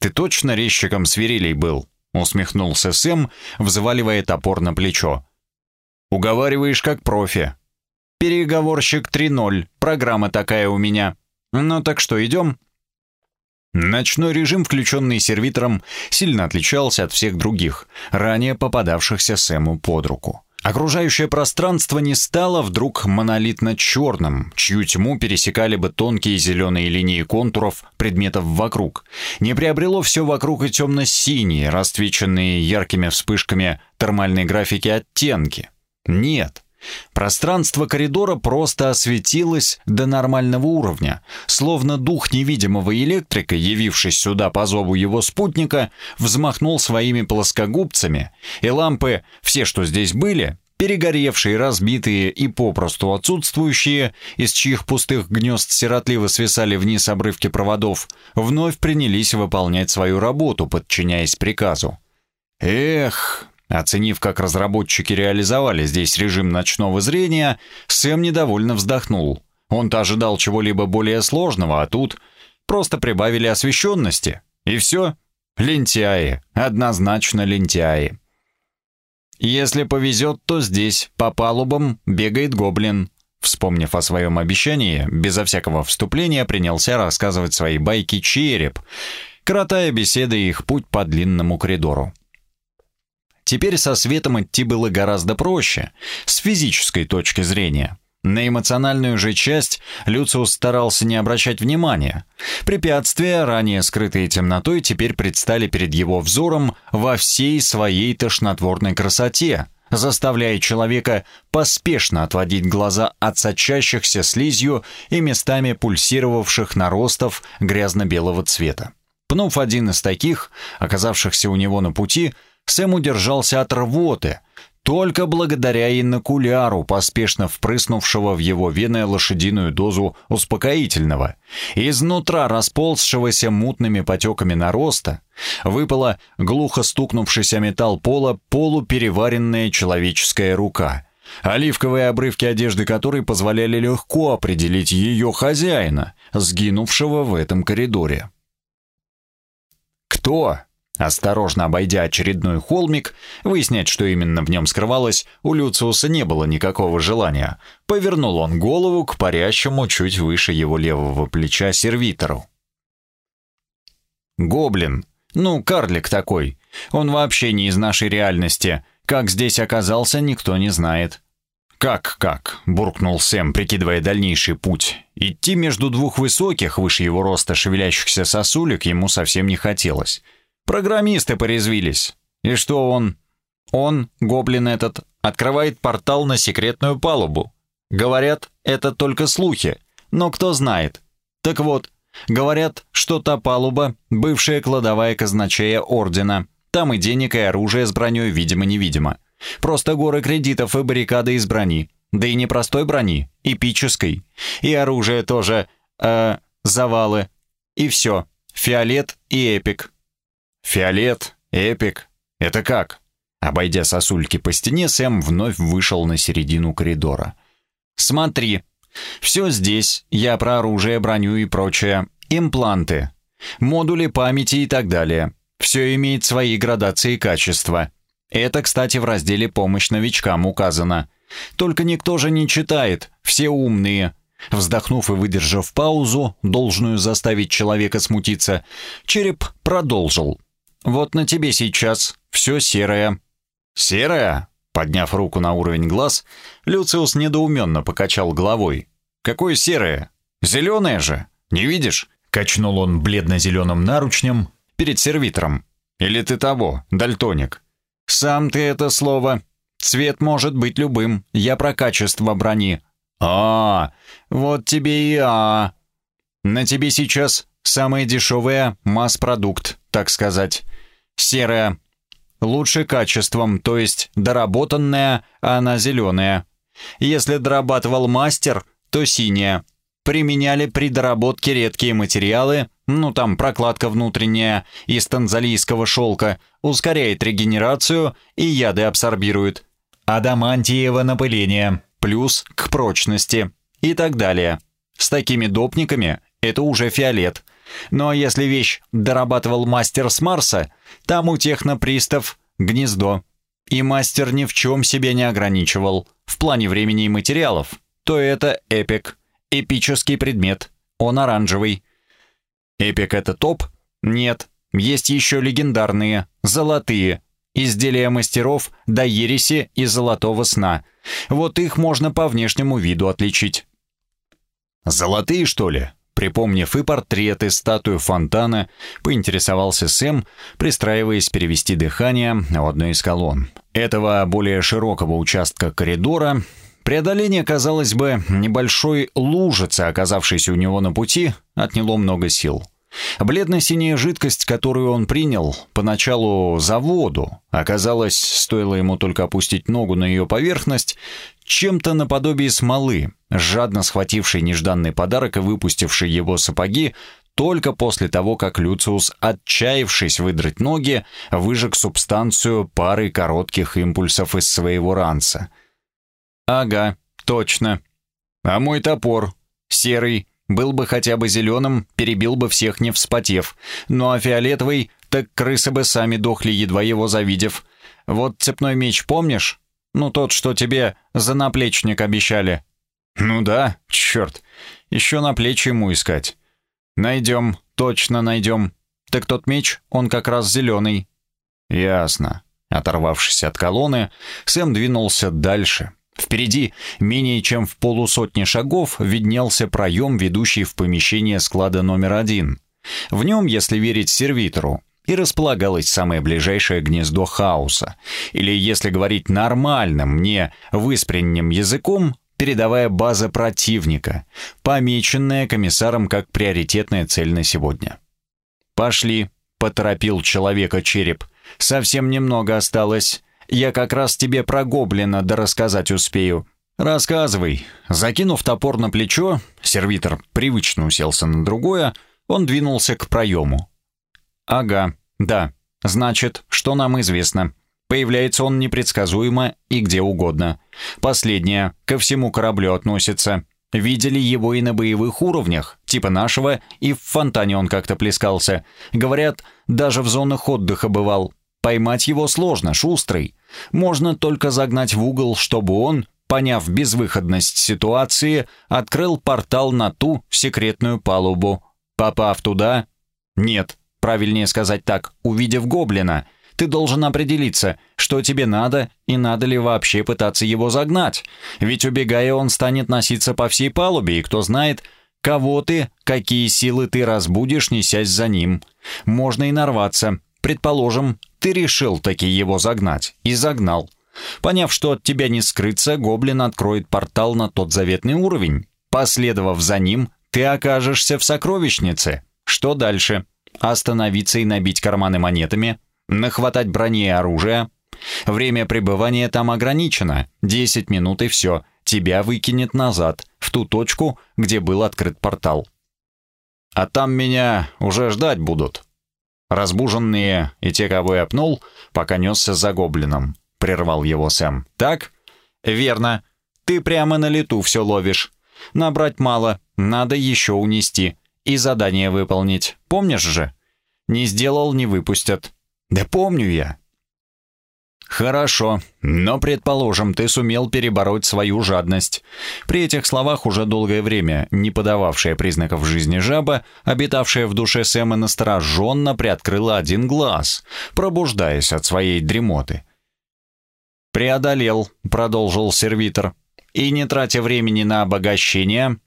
«Ты точно резчиком свирелей был?» — усмехнулся Сэм, взваливая топор на плечо. «Уговариваешь как профи». «Переговорщик 3.0, программа такая у меня. Ну так что, идем?» Ночной режим, включенный сервитором, сильно отличался от всех других, ранее попадавшихся Сэму под руку. Окружающее пространство не стало вдруг монолитно-черным, чью тьму пересекали бы тонкие зеленые линии контуров предметов вокруг. Не приобрело все вокруг и темно-синие, расцвеченные яркими вспышками термальной графики оттенки. Нет, Пространство коридора просто осветилось до нормального уровня, словно дух невидимого электрика, явившись сюда по зову его спутника, взмахнул своими плоскогубцами, и лампы, все, что здесь были, перегоревшие, разбитые и попросту отсутствующие, из чьих пустых гнезд сиротливо свисали вниз обрывки проводов, вновь принялись выполнять свою работу, подчиняясь приказу. Эх, оценив, как разработчики реализовали здесь режим ночного зрения, Сэм недовольно вздохнул. Он-то ожидал чего-либо более сложного, а тут просто прибавили освещенности. И все. Лентяи. Однозначно лентяи. Если повезет, то здесь, по палубам, бегает гоблин. Вспомнив о своем обещании, безо всякого вступления принялся рассказывать свои байки череп, коротая беседы их путь по длинному коридору. Теперь со светом идти было гораздо проще, с физической точки зрения. На эмоциональную же часть Люциус старался не обращать внимания. Препятствия, ранее скрытые темнотой, теперь предстали перед его взором во всей своей тошнотворной красоте, заставляя человека поспешно отводить глаза от сочащихся слизью и местами пульсировавших наростов грязно-белого цвета. Пнув один из таких, оказавшихся у него на пути, Сэм удержался от рвоты, только благодаря инокуляру, поспешно впрыснувшего в его вены лошадиную дозу успокоительного, изнутра расползшегося мутными потеками нароста, выпала глухо стукнувшийся металл пола полупереваренная человеческая рука, оливковые обрывки одежды которой позволяли легко определить ее хозяина, сгинувшего в этом коридоре. «Кто?» Осторожно обойдя очередной холмик, выяснять, что именно в нем скрывалось, у Люциуса не было никакого желания. Повернул он голову к парящему чуть выше его левого плеча сервитору. «Гоблин. Ну, карлик такой. Он вообще не из нашей реальности. Как здесь оказался, никто не знает». «Как-как?» — буркнул Сэм, прикидывая дальнейший путь. Идти между двух высоких, выше его роста шевелящихся сосулек, ему совсем не хотелось. Программисты порезвились. И что он? Он, гоблин этот, открывает портал на секретную палубу. Говорят, это только слухи, но кто знает. Так вот, говорят, что та палуба — бывшая кладовая казначея Ордена. Там и денег, и оружие с броней видимо-невидимо. Просто горы кредитов и баррикады из брони. Да и не простой брони, эпической. И оружие тоже, э, завалы. И все. Фиолет и эпик. Фиолет, эпик. Это как? Обойдя сосульки по стене, Сэм вновь вышел на середину коридора. Смотри. Все здесь. Я про оружие, броню и прочее. Импланты. Модули памяти и так далее. Все имеет свои градации качества. Это, кстати, в разделе «Помощь новичкам» указано. Только никто же не читает, все умные. Вздохнув и выдержав паузу, должную заставить человека смутиться, череп продолжил. Вот на тебе сейчас все серое». «Серое?» Подняв руку на уровень глаз, Люциус недоуменно покачал головой. «Какое серое? Зеленое же! Не видишь?» Качнул он бледно-зеленым наручнем перед сервитором. «Или ты того, дальтоник?» «Сам ты это слово. Цвет может быть любым. Я про качество брони». «А, вот тебе и а. На тебе сейчас самое дешевое масс-продукт, так сказать. Серая. Лучше качеством, то есть доработанная, а она зеленая. Если дорабатывал мастер, то синяя. Применяли при доработке редкие материалы, ну там прокладка внутренняя из танзалийского шелка, ускоряет регенерацию и яды абсорбирует. Адамантиево напыление, плюс к прочности и так далее. С такими допниками это уже фиолет – но если вещь дорабатывал мастер с Марса, там у технопристав гнездо. И мастер ни в чем себе не ограничивал в плане времени и материалов. То это эпик. Эпический предмет. Он оранжевый. Эпик это топ? Нет. Есть еще легендарные, золотые. Изделия мастеров до ереси и золотого сна. Вот их можно по внешнему виду отличить. «Золотые, что ли?» Припомнив и портреты, статую фонтана, поинтересовался Сэм, пристраиваясь перевести дыхание в одной из колонн. Этого более широкого участка коридора Преодоление, казалось бы, небольшой лужицы, оказавшейся у него на пути, отняло много сил. Бледно-синяя жидкость, которую он принял, поначалу за воду, оказалось, стоило ему только опустить ногу на ее поверхность, чем-то наподобие смолы, жадно схватившей нежданный подарок и выпустившей его сапоги, только после того, как Люциус, отчаявшись выдрать ноги, выжег субстанцию парой коротких импульсов из своего ранца. «Ага, точно. А мой топор? Серый, был бы хотя бы зеленым, перебил бы всех не вспотев. Ну а фиолетовый, так крысы бы сами дохли, едва его завидев. Вот цепной меч помнишь? Ну тот, что тебе за наплечник обещали. Ну да, черт, еще на плечи ему искать. Найдем, точно найдем. Так тот меч, он как раз зеленый. Ясно. Оторвавшись от колонны, Сэм двинулся дальше, Впереди, менее чем в полусотни шагов, виднелся проем, ведущий в помещение склада номер один. В нем, если верить сервитору, и располагалось самое ближайшее гнездо хаоса, или, если говорить нормальным, мне выспренним языком, передовая база противника, помеченная комиссаром как приоритетная цель на сегодня. «Пошли», — поторопил человека череп, — «совсем немного осталось». Я как раз тебе про гоблина да рассказать успею. Рассказывай. Закинув топор на плечо, сервитор привычно уселся на другое, он двинулся к проему. Ага, да. Значит, что нам известно? Появляется он непредсказуемо и где угодно. Последнее, ко всему кораблю относится. Видели его и на боевых уровнях, типа нашего, и в фонтане он как-то плескался. Говорят, даже в зонах отдыха бывал. Поймать его сложно, шустрый. Можно только загнать в угол, чтобы он, поняв безвыходность ситуации, открыл портал на ту секретную палубу. Попав туда... Нет, правильнее сказать так, увидев гоблина, ты должен определиться, что тебе надо и надо ли вообще пытаться его загнать. Ведь убегая, он станет носиться по всей палубе, и кто знает, кого ты, какие силы ты разбудишь, несясь за ним. Можно и нарваться. Предположим, ты решил таки его загнать. И загнал. Поняв, что от тебя не скрыться, гоблин откроет портал на тот заветный уровень. Последовав за ним, ты окажешься в сокровищнице. Что дальше? Остановиться и набить карманы монетами? Нахватать брони и оружия? Время пребывания там ограничено. 10 минут и все. Тебя выкинет назад, в ту точку, где был открыт портал. А там меня уже ждать будут. Разбуженные и те, кого я пнул, пока несся за гоблином. Прервал его Сэм. «Так?» «Верно. Ты прямо на лету все ловишь. Набрать мало, надо еще унести. И задание выполнить. Помнишь же?» «Не сделал, не выпустят». «Да помню я. «Хорошо, но, предположим, ты сумел перебороть свою жадность». При этих словах уже долгое время не подававшая признаков жизни жаба, обитавшая в душе Сэма настороженно приоткрыла один глаз, пробуждаясь от своей дремоты. «Преодолел», — продолжил сервитор, — «и не тратя времени на обогащение...»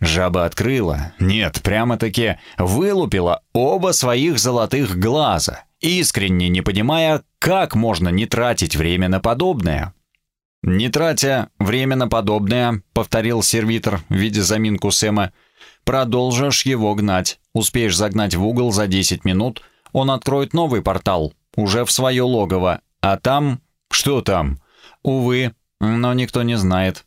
Жаба открыла, нет, прямо-таки вылупила оба своих золотых глаза — искренне не понимая, как можно не тратить время на подобное. «Не тратя время на подобное», — повторил сервитор, видя заминку Сэма, «продолжишь его гнать. Успеешь загнать в угол за 10 минут, он откроет новый портал, уже в свое логово, а там... Что там? Увы, но никто не знает.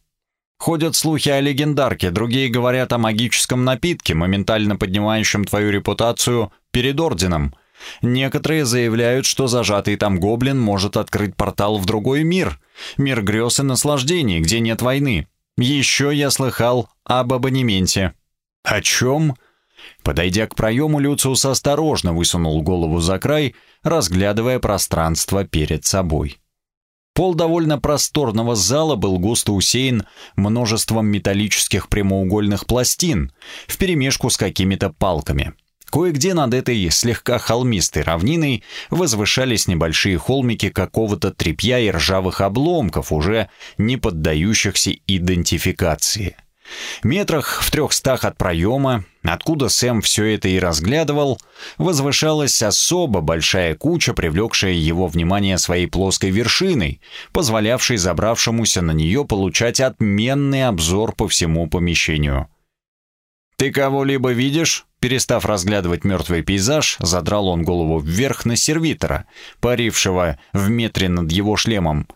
Ходят слухи о легендарке, другие говорят о магическом напитке, моментально поднимающем твою репутацию перед орденом. Некоторые заявляют, что зажатый там гоблин может открыть портал в другой мир. Мир грез и наслаждений, где нет войны. Еще я слыхал об абонементе. О чем? Подойдя к проему, Люциус осторожно высунул голову за край, разглядывая пространство перед собой. Пол довольно просторного зала был густо усеян множеством металлических прямоугольных пластин, вперемешку с какими-то палками. Кое-где над этой слегка холмистой равниной возвышались небольшие холмики какого-то тряпья и ржавых обломков, уже не поддающихся идентификации. Метрах в трехстах от проема откуда Сэм все это и разглядывал, возвышалась особо большая куча, привлекшая его внимание своей плоской вершиной, позволявшей забравшемуся на нее получать отменный обзор по всему помещению. «Ты кого-либо видишь?» Перестав разглядывать мертвый пейзаж, задрал он голову вверх на сервитора, парившего в метре над его шлемом.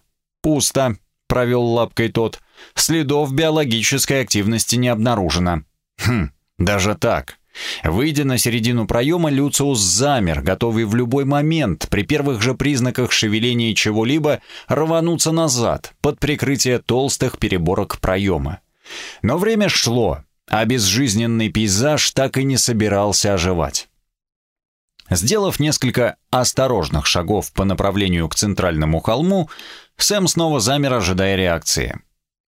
«Пусто», — провел лапкой тот. «Следов биологической активности не обнаружено». «Хм, даже так». Выйдя на середину проема, Люциус замер, готовый в любой момент, при первых же признаках шевеления чего-либо, рвануться назад, под прикрытие толстых переборок проема. Но время шло, а безжизненный пейзаж так и не собирался оживать. Сделав несколько осторожных шагов по направлению к центральному холму, Сэм снова замер, ожидая реакции.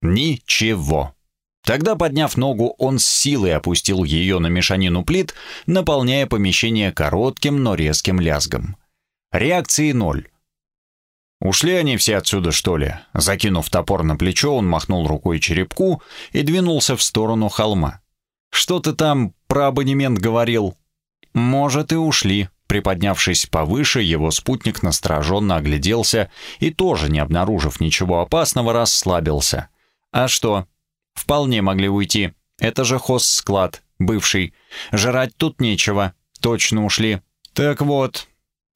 Ничего. Тогда, подняв ногу, он с силой опустил ее на мешанину плит, наполняя помещение коротким, но резким лязгом. Реакции ноль. «Ушли они все отсюда, что ли?» Закинув топор на плечо, он махнул рукой черепку и двинулся в сторону холма. «Что ты там про абонемент говорил?» «Может, и ушли». Приподнявшись повыше, его спутник настороженно огляделся и, тоже не обнаружив ничего опасного, расслабился. «А что?» «Вполне могли уйти. Это же хоз-склад, бывший. Жрать тут нечего. Точно ушли. Так вот,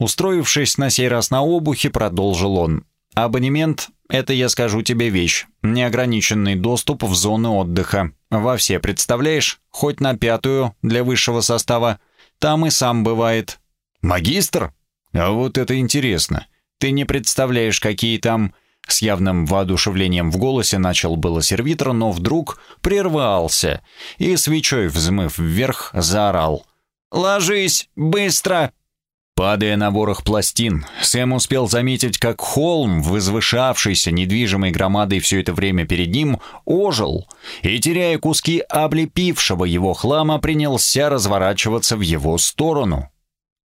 Устроившись на сей раз на обухе, продолжил он. «Абонемент — это, я скажу тебе, вещь. Неограниченный доступ в зоны отдыха. Во все, представляешь? Хоть на пятую, для высшего состава. Там и сам бывает». «Магистр? А вот это интересно. Ты не представляешь, какие там...» С явным воодушевлением в голосе начал было сервитор, но вдруг прервался и, свечой взмыв вверх, заорал. «Ложись! Быстро!» Падая на ворох пластин, Сэм успел заметить, как холм, возвышавшийся недвижимой громадой все это время перед ним, ожил и, теряя куски облепившего его хлама, принялся разворачиваться в его сторону.